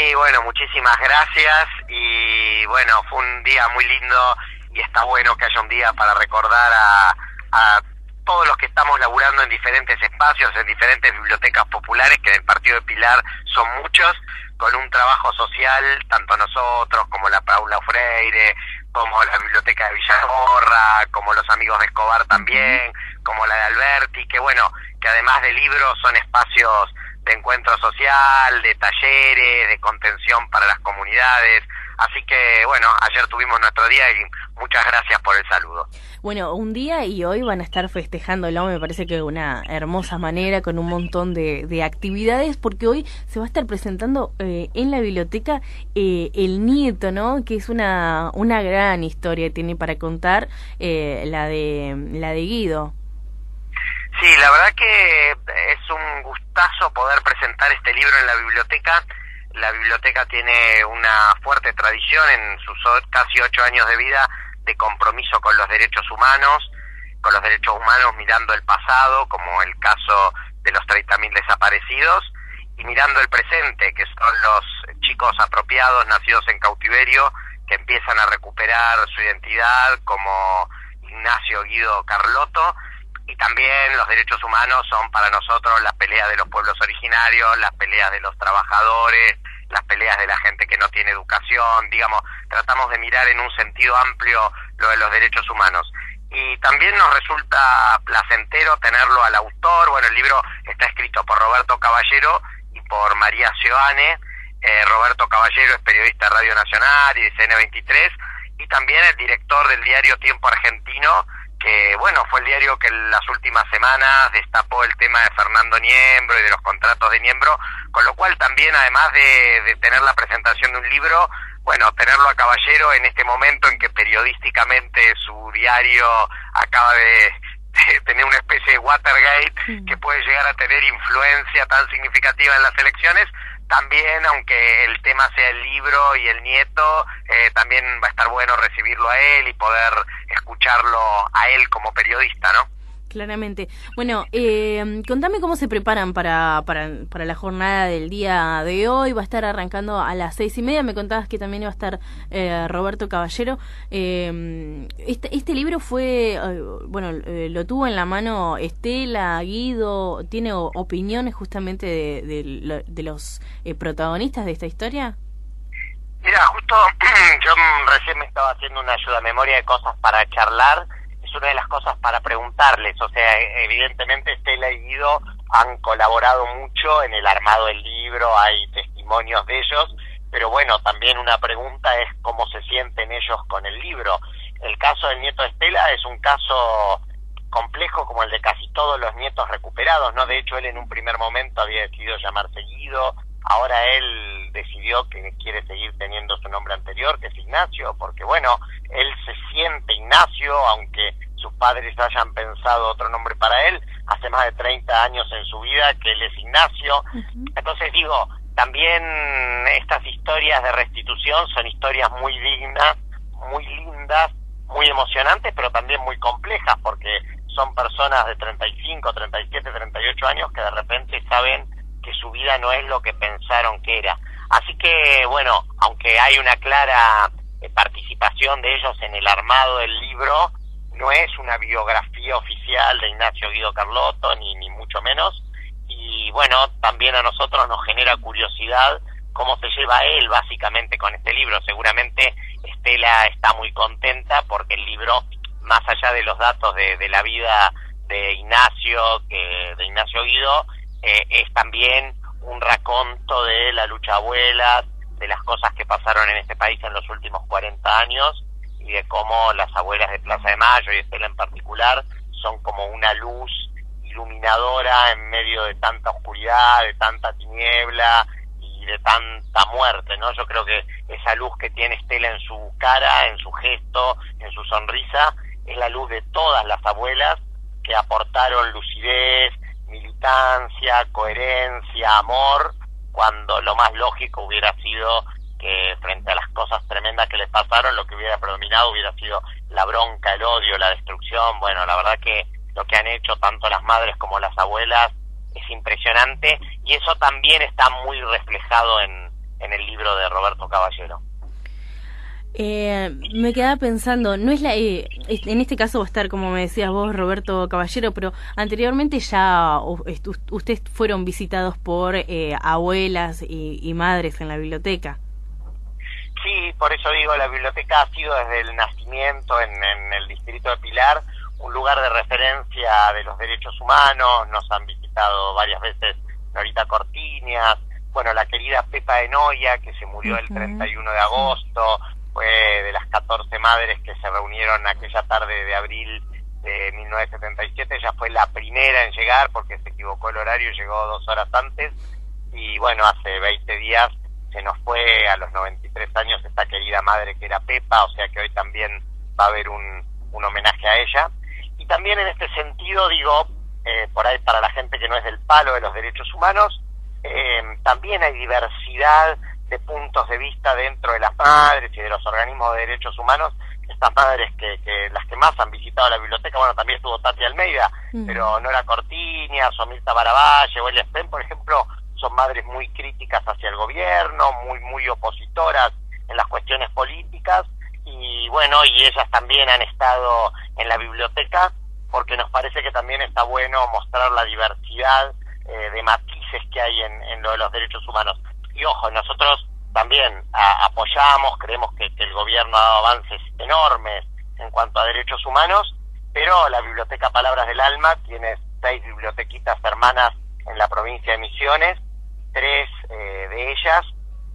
Sí, bueno, muchísimas gracias y bueno, fue un día muy lindo y está bueno que haya un día para recordar a, a todos los que estamos laburando en diferentes espacios, en diferentes bibliotecas populares, que en el Partido de Pilar son muchos, con un trabajo social, tanto nosotros como la Paula Freire, como la Biblioteca de Villarborra, como los amigos de Escobar también, como la de Alberti, que bueno, que además de libros son espacios de encuentro social, de talleres, de contención para las comunidades. Así que bueno, ayer tuvimos nuestro día y muchas gracias por el saludo. Bueno, un día y hoy van a estar festejándolo, me parece que de una hermosa manera, con un montón de, de actividades, porque hoy se va a estar presentando eh, en la biblioteca eh, El Nieto, ¿no? Que es una, una gran historia, tiene para contar eh, la, de, la de Guido. Sí, la verdad que es un gustazo poder presentar este libro en la biblioteca. La biblioteca tiene una fuerte tradición en sus casi ocho años de vida de compromiso con los derechos humanos, con los derechos humanos mirando el pasado, como el caso de los 30.000 desaparecidos, y mirando el presente, que son los chicos apropiados nacidos en cautiverio, que empiezan a recuperar su identidad, como Ignacio Guido Carlotto, y también los derechos humanos son para nosotros la pelea de los pueblos originarios, las peleas de los trabajadores, las peleas de la gente que no tiene educación, digamos, tratamos de mirar en un sentido amplio lo de los derechos humanos. Y también nos resulta placentero tenerlo al autor, bueno, el libro está escrito por Roberto Caballero y por María Cioane, eh, Roberto Caballero es periodista de Radio Nacional y de CN23, y también el director del diario Tiempo Argentino, que bueno, fue el diario que en las últimas semanas destapó el tema de Fernando Niembro y de los contratos de Niembro, con lo cual también además de, tener la presentación de un libro, bueno, tenerlo a Caballero en este momento en que periodísticamente su diario acaba de, tener una especie de Watergate que puede llegar a tener influencia tan significativa en las elecciones, también, aunque el tema sea el libro y el nieto, eh, también va a estar bueno recibirlo a él y poder escucharlo a él como periodista, ¿no? Claramente. Bueno, eh, contame cómo se preparan para, para, para, la jornada del día de hoy. Va a estar arrancando a las seis y media. Me contabas que también iba a estar eh, Roberto Caballero. Eh, este, este libro fue, eh, bueno, eh, lo tuvo en la mano Estela, Guido. ¿Tiene opiniones justamente de, de, los eh, protagonistas de esta historia? Mira, justo yo recién me estaba haciendo una ayuda a memoria de cosas para charlar es una de las cosas para preguntarles. O sea, evidentemente Estela y Guido han colaborado mucho en el armado del libro, hay testimonios de ellos, pero bueno, también una pregunta es cómo se sienten ellos con el libro. El caso del nieto de Estela es un caso complejo como el de casi todos los nietos recuperados, ¿no? De hecho, él en un primer momento había decidido llamarse Guido, ahora él decidió que quiere seguir teniendo su nombre anterior, que es Ignacio, porque bueno, él se siente Ignacio, aunque sus padres hayan pensado otro nombre para él, hace más de 30 años en su vida que él es Ignacio. Entonces digo, también estas historias de restitución son historias muy dignas, muy lindas, muy emocionantes, pero también muy complejas, porque son personas de 35, 37, 38 años que de repente saben que su vida no es lo que pensaron que era. Así que, bueno, aunque hay una clara eh, participación de ellos en el armado del libro, no es una biografía oficial de Ignacio Guido Carlotto, ni, ni mucho menos. Y bueno, también a nosotros nos genera curiosidad cómo se lleva él básicamente con este libro. Seguramente Estela está muy contenta porque el libro, más allá de los datos de, de la vida de Ignacio, que, de Ignacio Guido, eh, es también un raconto de la lucha abuela, de las cosas que pasaron en este país en los últimos 40 años y de cómo las abuelas de Plaza de Mayo y Estela en particular son como una luz iluminadora en medio de tanta oscuridad, de tanta tiniebla y de tanta muerte, ¿no? Yo creo que esa luz que tiene Estela en su cara, en su gesto, en su sonrisa, es la luz de todas las abuelas que aportaron lucidez, militancia, coherencia, amor, cuando lo más lógico hubiera sido que frente a las cosas tremendas que les pasaron, lo que hubiera predominado hubiera sido la bronca, el odio, la destrucción. Bueno, la verdad que lo que han hecho tanto las madres como las abuelas es impresionante y eso también está muy reflejado en, en el libro de Roberto Caballero. Eh, me quedaba pensando, no es la, eh, en este caso va a estar como me decías vos, Roberto Caballero, pero anteriormente ya ustedes fueron visitados por eh, abuelas y, madres en la biblioteca. Sí, por eso digo, la biblioteca ha sido desde el nacimiento en, en el distrito de Pilar un lugar de referencia de los derechos humanos, nos han visitado varias veces Norita Cortiñas, bueno, la querida Pepa Enoya, que se murió el 31 de agosto, fue de las 14 madres que se reunieron aquella tarde de abril de 1977, ella fue la primera en llegar porque se equivocó el horario, llegó dos horas antes y bueno, hace 20 días se nos fue a los 93 años esta querida madre que era Pepa, o sea que hoy también va a haber un, un homenaje a ella. Y también en este sentido digo, eh, por ahí para la gente que no es del palo de los derechos humanos, eh, también hay diversidad de puntos de vista dentro de las madres y de los organismos de derechos humanos, estas madres que, las que más han visitado la biblioteca, bueno, también estuvo Tati Almeida, mm. pero Nora Cortiñas o Mirta Baravalle o Elia Spen, por ejemplo, son madres muy críticas hacia el gobierno, muy, muy opositoras en las cuestiones políticas, y bueno, y ellas también han estado en la biblioteca porque nos parece que también está bueno mostrar la diversidad eh, de matices que hay en, en lo de los derechos humanos y ojo, nosotros también apoyamos, creemos que, el gobierno ha dado avances enormes en cuanto a derechos humanos, pero la Biblioteca Palabras del Alma tiene seis bibliotequitas hermanas en la provincia de Misiones, tres eh, de ellas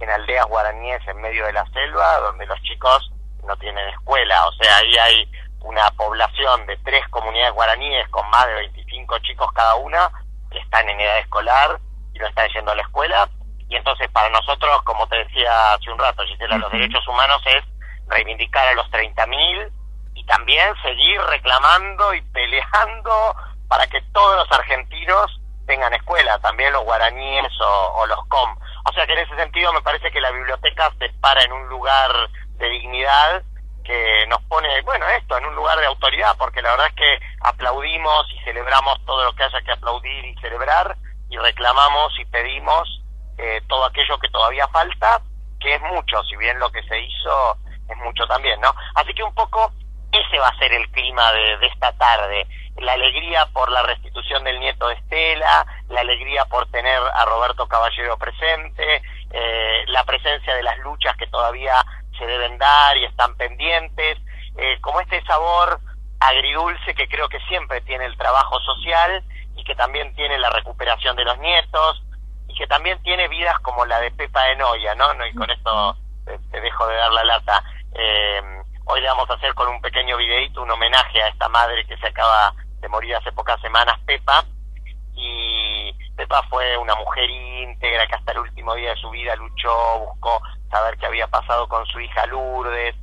en aldeas guaraníes en medio de la selva, donde los chicos no tienen escuela, o sea, ahí hay una población de tres comunidades guaraníes con más de 25 chicos cada una que están en edad escolar y no están yendo a la escuela, y entonces para nosotros, como te decía hace un rato, Gisela, los derechos humanos es reivindicar a los 30.000 y también seguir reclamando y peleando para que todos los argentinos tengan escuela, también los guaraníes o, los com. O sea que en ese sentido me parece que la biblioteca se para en un lugar de dignidad que nos pone, bueno, esto, en un lugar de autoridad, porque la verdad es que aplaudimos y celebramos todo lo que haya que aplaudir y celebrar y reclamamos y pedimos eh, todo aquello que todavía falta, que es mucho, si bien lo que se hizo es mucho también, ¿no? Así que un poco ese va a ser el clima de, esta tarde, la alegría por la restitución del nieto de Estela, la alegría por tener a Roberto Caballero presente, eh, la presencia de las luchas que todavía se deben dar y están pendientes, eh, como este sabor agridulce que creo que siempre tiene el trabajo social y que también tiene la recuperación de los nietos, que también tiene vidas como la de Pepa de Noya, ¿no? y con esto te, dejo de dar la lata. Eh, hoy le vamos a hacer con un pequeño videito un homenaje a esta madre que se acaba de morir hace pocas semanas, Pepa. Y Pepa fue una mujer íntegra que hasta el último día de su vida luchó, buscó saber qué había pasado con su hija Lourdes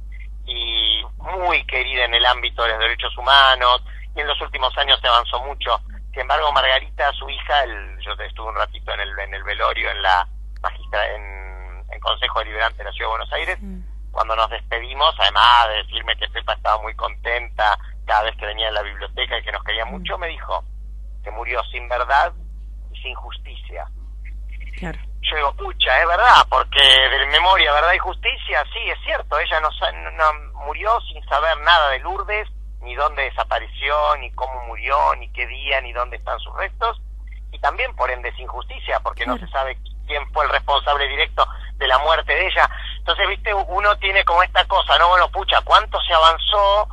y muy querida en el ámbito de los derechos humanos y en los últimos años se avanzó mucho sin embargo, Margarita, su hija, el, yo estuve un ratito en el, en el velorio, en la magistra, en, en Consejo Deliberante de la Ciudad de Buenos Aires, mm. cuando nos despedimos, además de decirme que Pepa estaba muy contenta cada vez que venía a la biblioteca y que nos quería mm. mucho, me dijo que murió sin verdad y sin justicia. Claro. Yo digo, pucha, es verdad, porque de memoria, verdad y justicia, sí, es cierto, ella no, no murió sin saber nada de Lourdes, ni dónde desapareció, ni cómo murió, ni qué día, ni dónde están sus restos, y también por ende es injusticia, porque no se sabe quién fue el responsable directo de la muerte de ella. Entonces, viste, uno tiene como esta cosa, ¿no? Bueno, pucha, ¿cuánto se avanzó?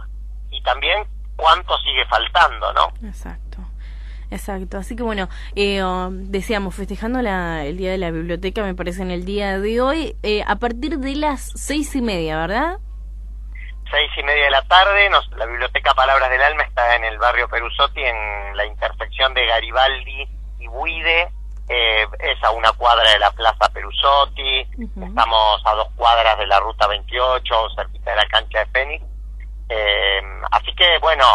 Y también cuánto sigue faltando, ¿no? Exacto. Exacto, así que bueno, eh, decíamos, festejando la, el Día de la Biblioteca, me parece en el día de hoy, eh, a partir de las seis y media, ¿verdad? Seis y media de la tarde. Nos, la Biblioteca Palabras del Alma está en el barrio Perusotti, en la intersección de Garibaldi y Buide. Eh, es a una cuadra de la Plaza Perusotti. Estamos a dos cuadras de la Ruta 28, cerquita de la cancha de Fénix. Eh, así que, bueno,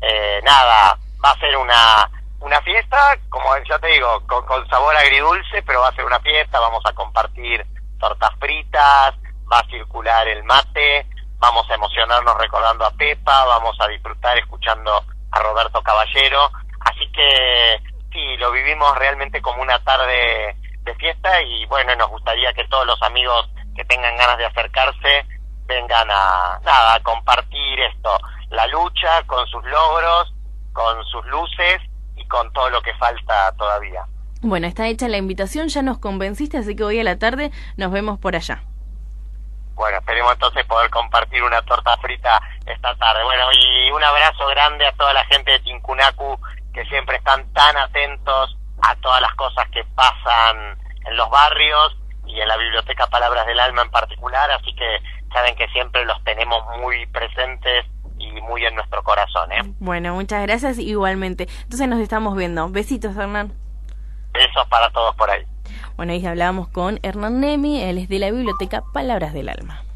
eh, nada, va a ser una, una fiesta, como ya te digo, con, con sabor agridulce, pero va a ser una fiesta. Vamos a compartir tortas fritas, va a circular el mate vamos a emocionarnos recordando a Pepa, vamos a disfrutar escuchando a Roberto Caballero, así que sí, lo vivimos realmente como una tarde de fiesta y bueno, nos gustaría que todos los amigos que tengan ganas de acercarse vengan a, nada, a compartir esto, la lucha con sus logros, con sus luces y con todo lo que falta todavía. Bueno, está hecha la invitación, ya nos convenciste, así que hoy a la tarde nos vemos por allá. Bueno, esperemos entonces poder compartir una torta frita esta tarde. Bueno, y un abrazo grande a toda la gente de Tincunacu que siempre están tan atentos a todas las cosas que pasan en los barrios y en la Biblioteca Palabras del Alma en particular, así que saben que siempre los tenemos muy presentes y muy en nuestro corazón. ¿eh? Bueno, muchas gracias igualmente. Entonces nos estamos viendo. Besitos, Hernán. Besos para todos por ahí. Bueno, ahí hablábamos con Hernán Nemi, él es de la Biblioteca Palabras del Alma.